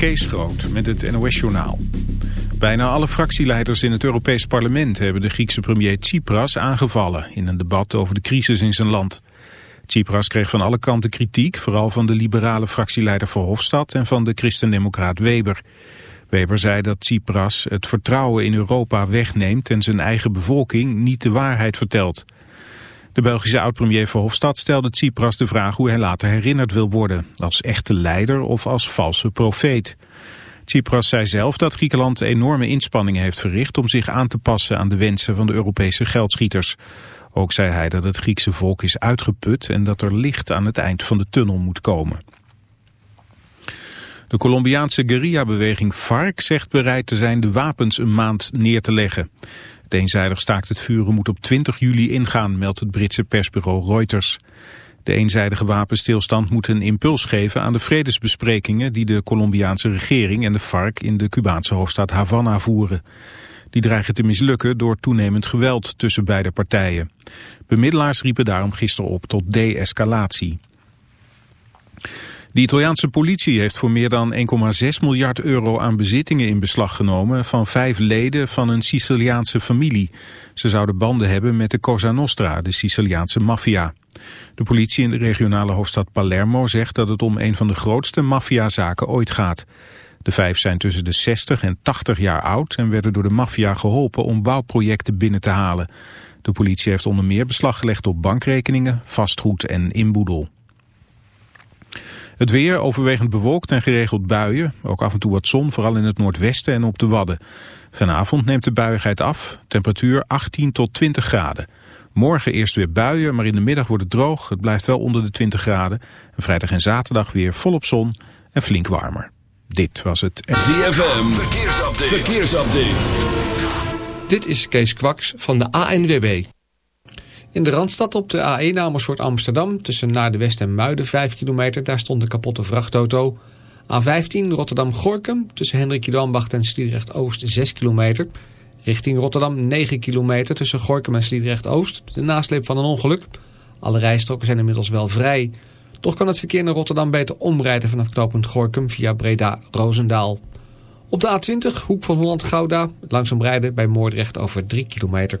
Kees Groot met het NOS-journaal. Bijna alle fractieleiders in het Europees Parlement hebben de Griekse premier Tsipras aangevallen in een debat over de crisis in zijn land. Tsipras kreeg van alle kanten kritiek, vooral van de liberale fractieleider Verhofstadt en van de christendemocraat Weber. Weber zei dat Tsipras het vertrouwen in Europa wegneemt en zijn eigen bevolking niet de waarheid vertelt. De Belgische oud-premier Verhofstadt stelde Tsipras de vraag hoe hij later herinnerd wil worden, als echte leider of als valse profeet. Tsipras zei zelf dat Griekenland enorme inspanningen heeft verricht om zich aan te passen aan de wensen van de Europese geldschieters. Ook zei hij dat het Griekse volk is uitgeput en dat er licht aan het eind van de tunnel moet komen. De Colombiaanse guerrillabeweging FARC zegt bereid te zijn de wapens een maand neer te leggen. Het eenzijdig staakt het vuren moet op 20 juli ingaan, meldt het Britse persbureau Reuters. De eenzijdige wapenstilstand moet een impuls geven aan de vredesbesprekingen die de Colombiaanse regering en de FARC in de Cubaanse hoofdstad Havana voeren. Die dreigen te mislukken door toenemend geweld tussen beide partijen. Bemiddelaars riepen daarom gisteren op tot de-escalatie. De Italiaanse politie heeft voor meer dan 1,6 miljard euro aan bezittingen in beslag genomen van vijf leden van een Siciliaanse familie. Ze zouden banden hebben met de Cosa Nostra, de Siciliaanse maffia. De politie in de regionale hoofdstad Palermo zegt dat het om een van de grootste maffiazaken ooit gaat. De vijf zijn tussen de 60 en 80 jaar oud en werden door de maffia geholpen om bouwprojecten binnen te halen. De politie heeft onder meer beslag gelegd op bankrekeningen, vastgoed en inboedel. Het weer overwegend bewolkt en geregeld buien. Ook af en toe wat zon, vooral in het noordwesten en op de Wadden. Vanavond neemt de buiigheid af. Temperatuur 18 tot 20 graden. Morgen eerst weer buien, maar in de middag wordt het droog. Het blijft wel onder de 20 graden. En vrijdag en zaterdag weer volop zon en flink warmer. Dit was het... ZFM, verkeersupdate. verkeersupdate. Dit is Kees Kwaks van de ANWB. In de Randstad op de A1 Amersfoort Amsterdam tussen naar de West en Muiden 5 kilometer. Daar stond een kapotte vrachtauto. A15 Rotterdam-Gorkum tussen Hendrik Ambacht en Sliedrecht-Oost 6 kilometer. Richting Rotterdam 9 kilometer tussen Gorkum en Sliedrecht-Oost. De nasleep van een ongeluk. Alle rijstroken zijn inmiddels wel vrij. Toch kan het verkeer naar Rotterdam beter omrijden vanaf knooppunt Gorkum via Breda-Rozendaal. Op de A20, hoek van Holland-Gouda, langzaam rijden bij Moordrecht over 3 kilometer.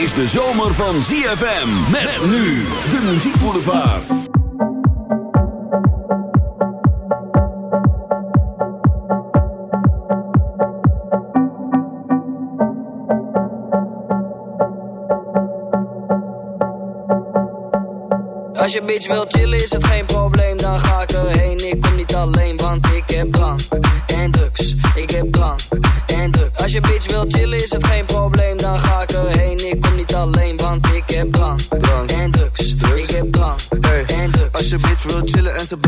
Is de zomer van ZFM. Met nu de muziekboulevard. Als je bitch wil chillen is het geen probleem, dan ga ik erheen. Ik kom niet alleen, want ik heb drank en drugs. Ik heb drank en drugs. Als je bitch wil chillen is het geen probleem,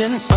attention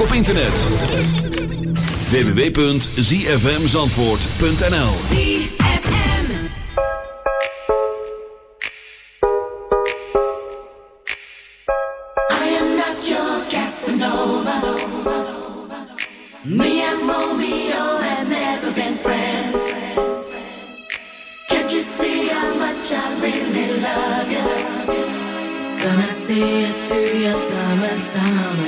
op internet. www.zfmzandvoort.nl I am not your Casanova. Me and you Gonna see it through your time and time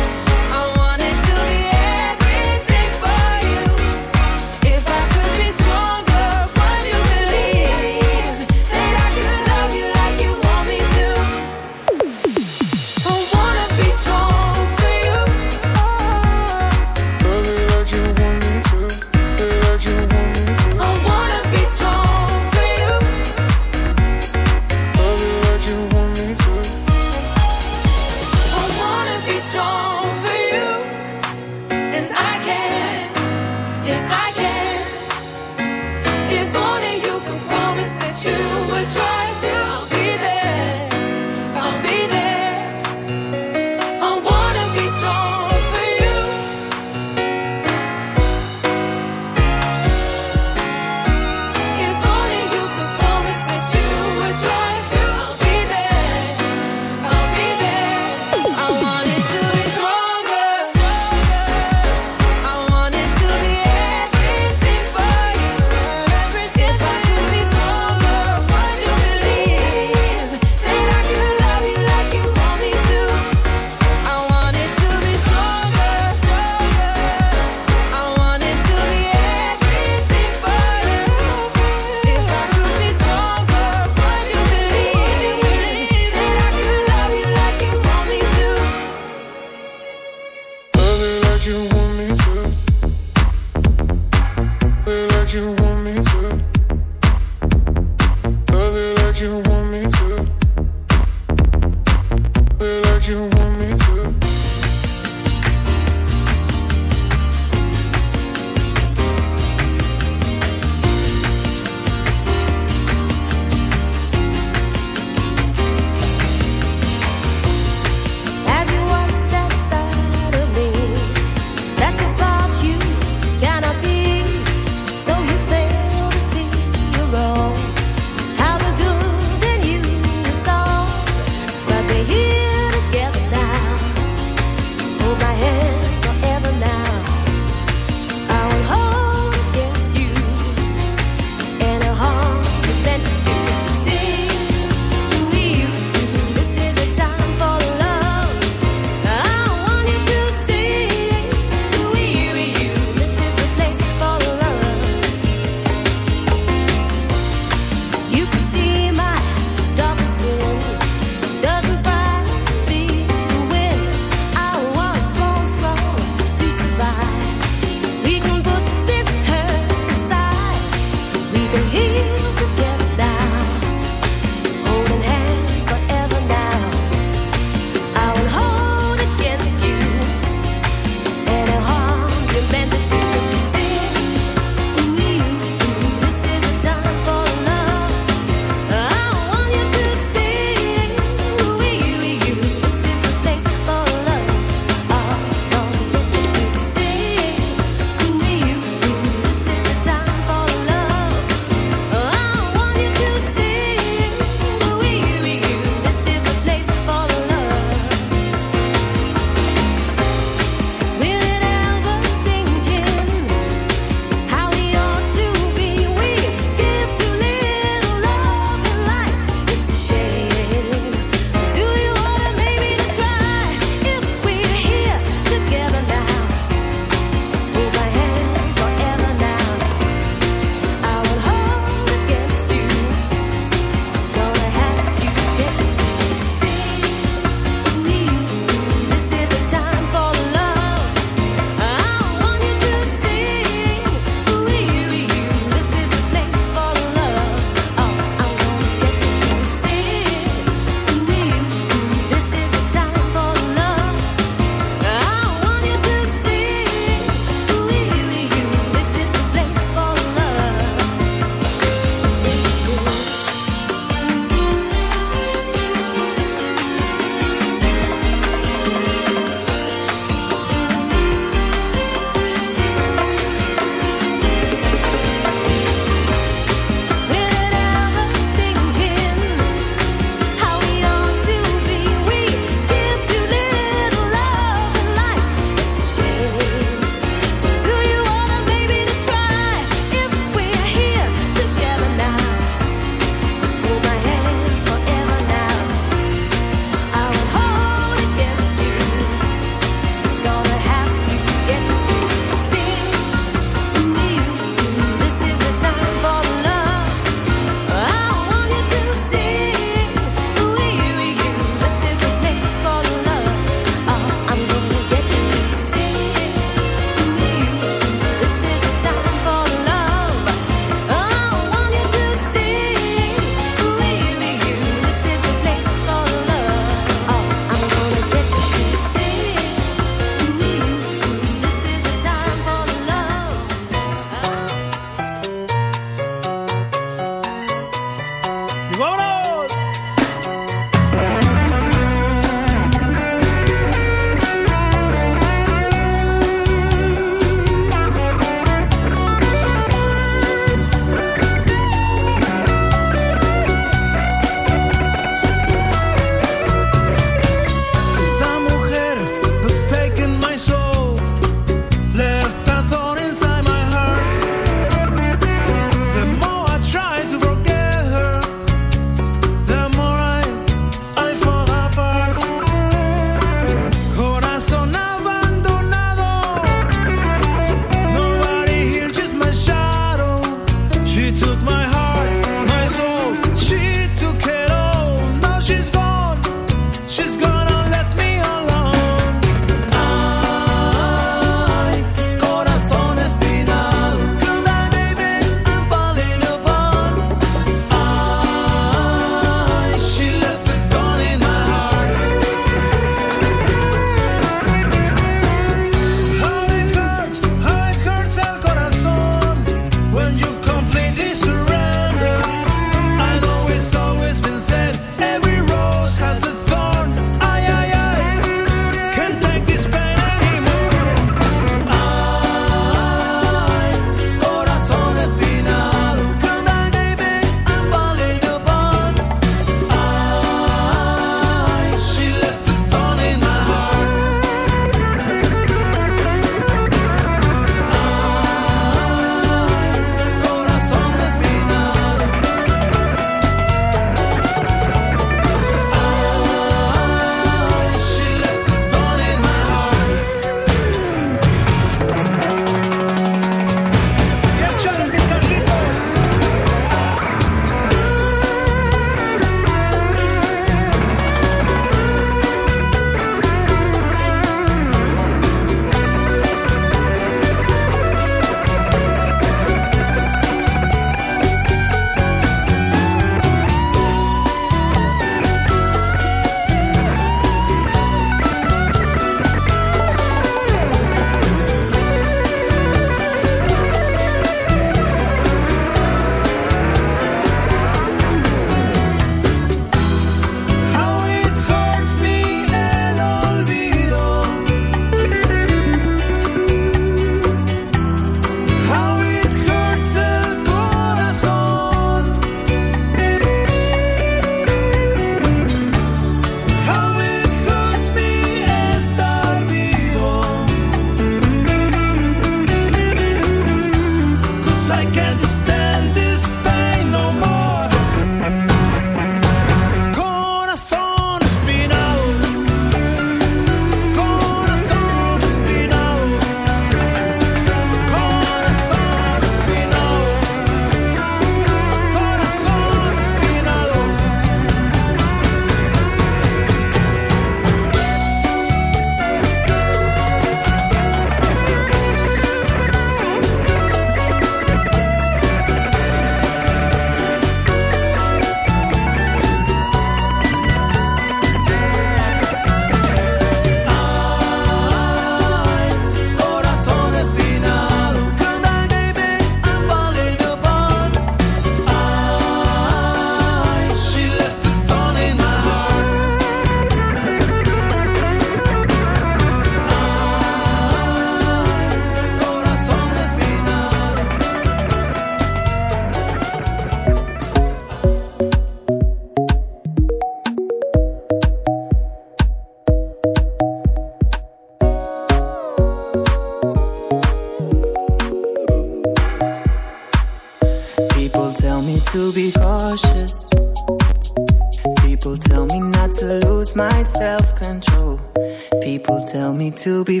to be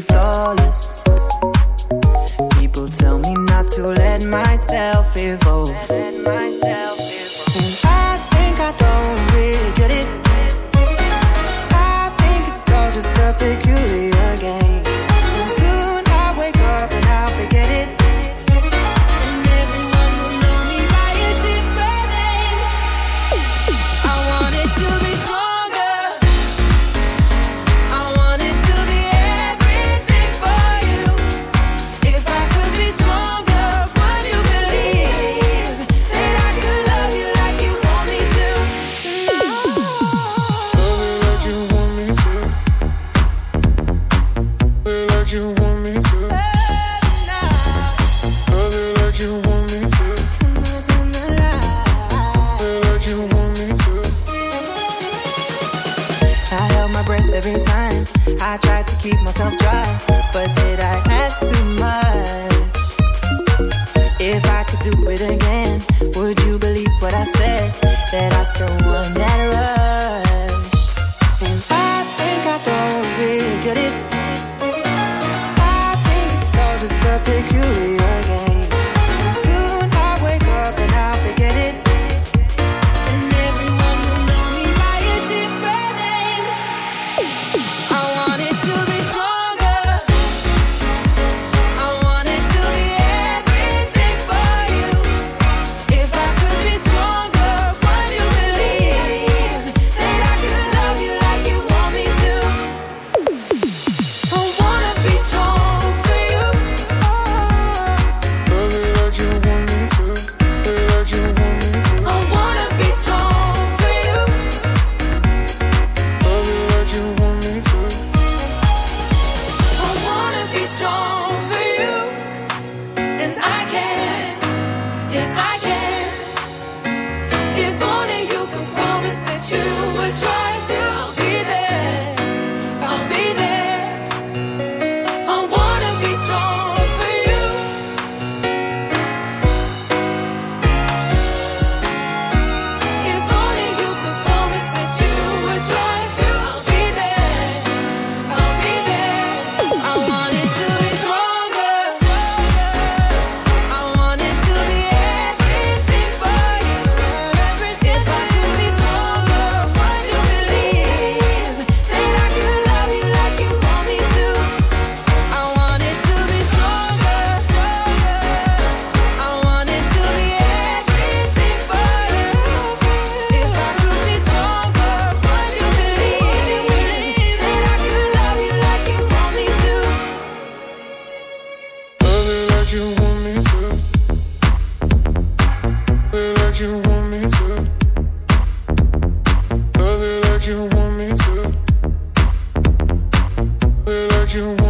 you want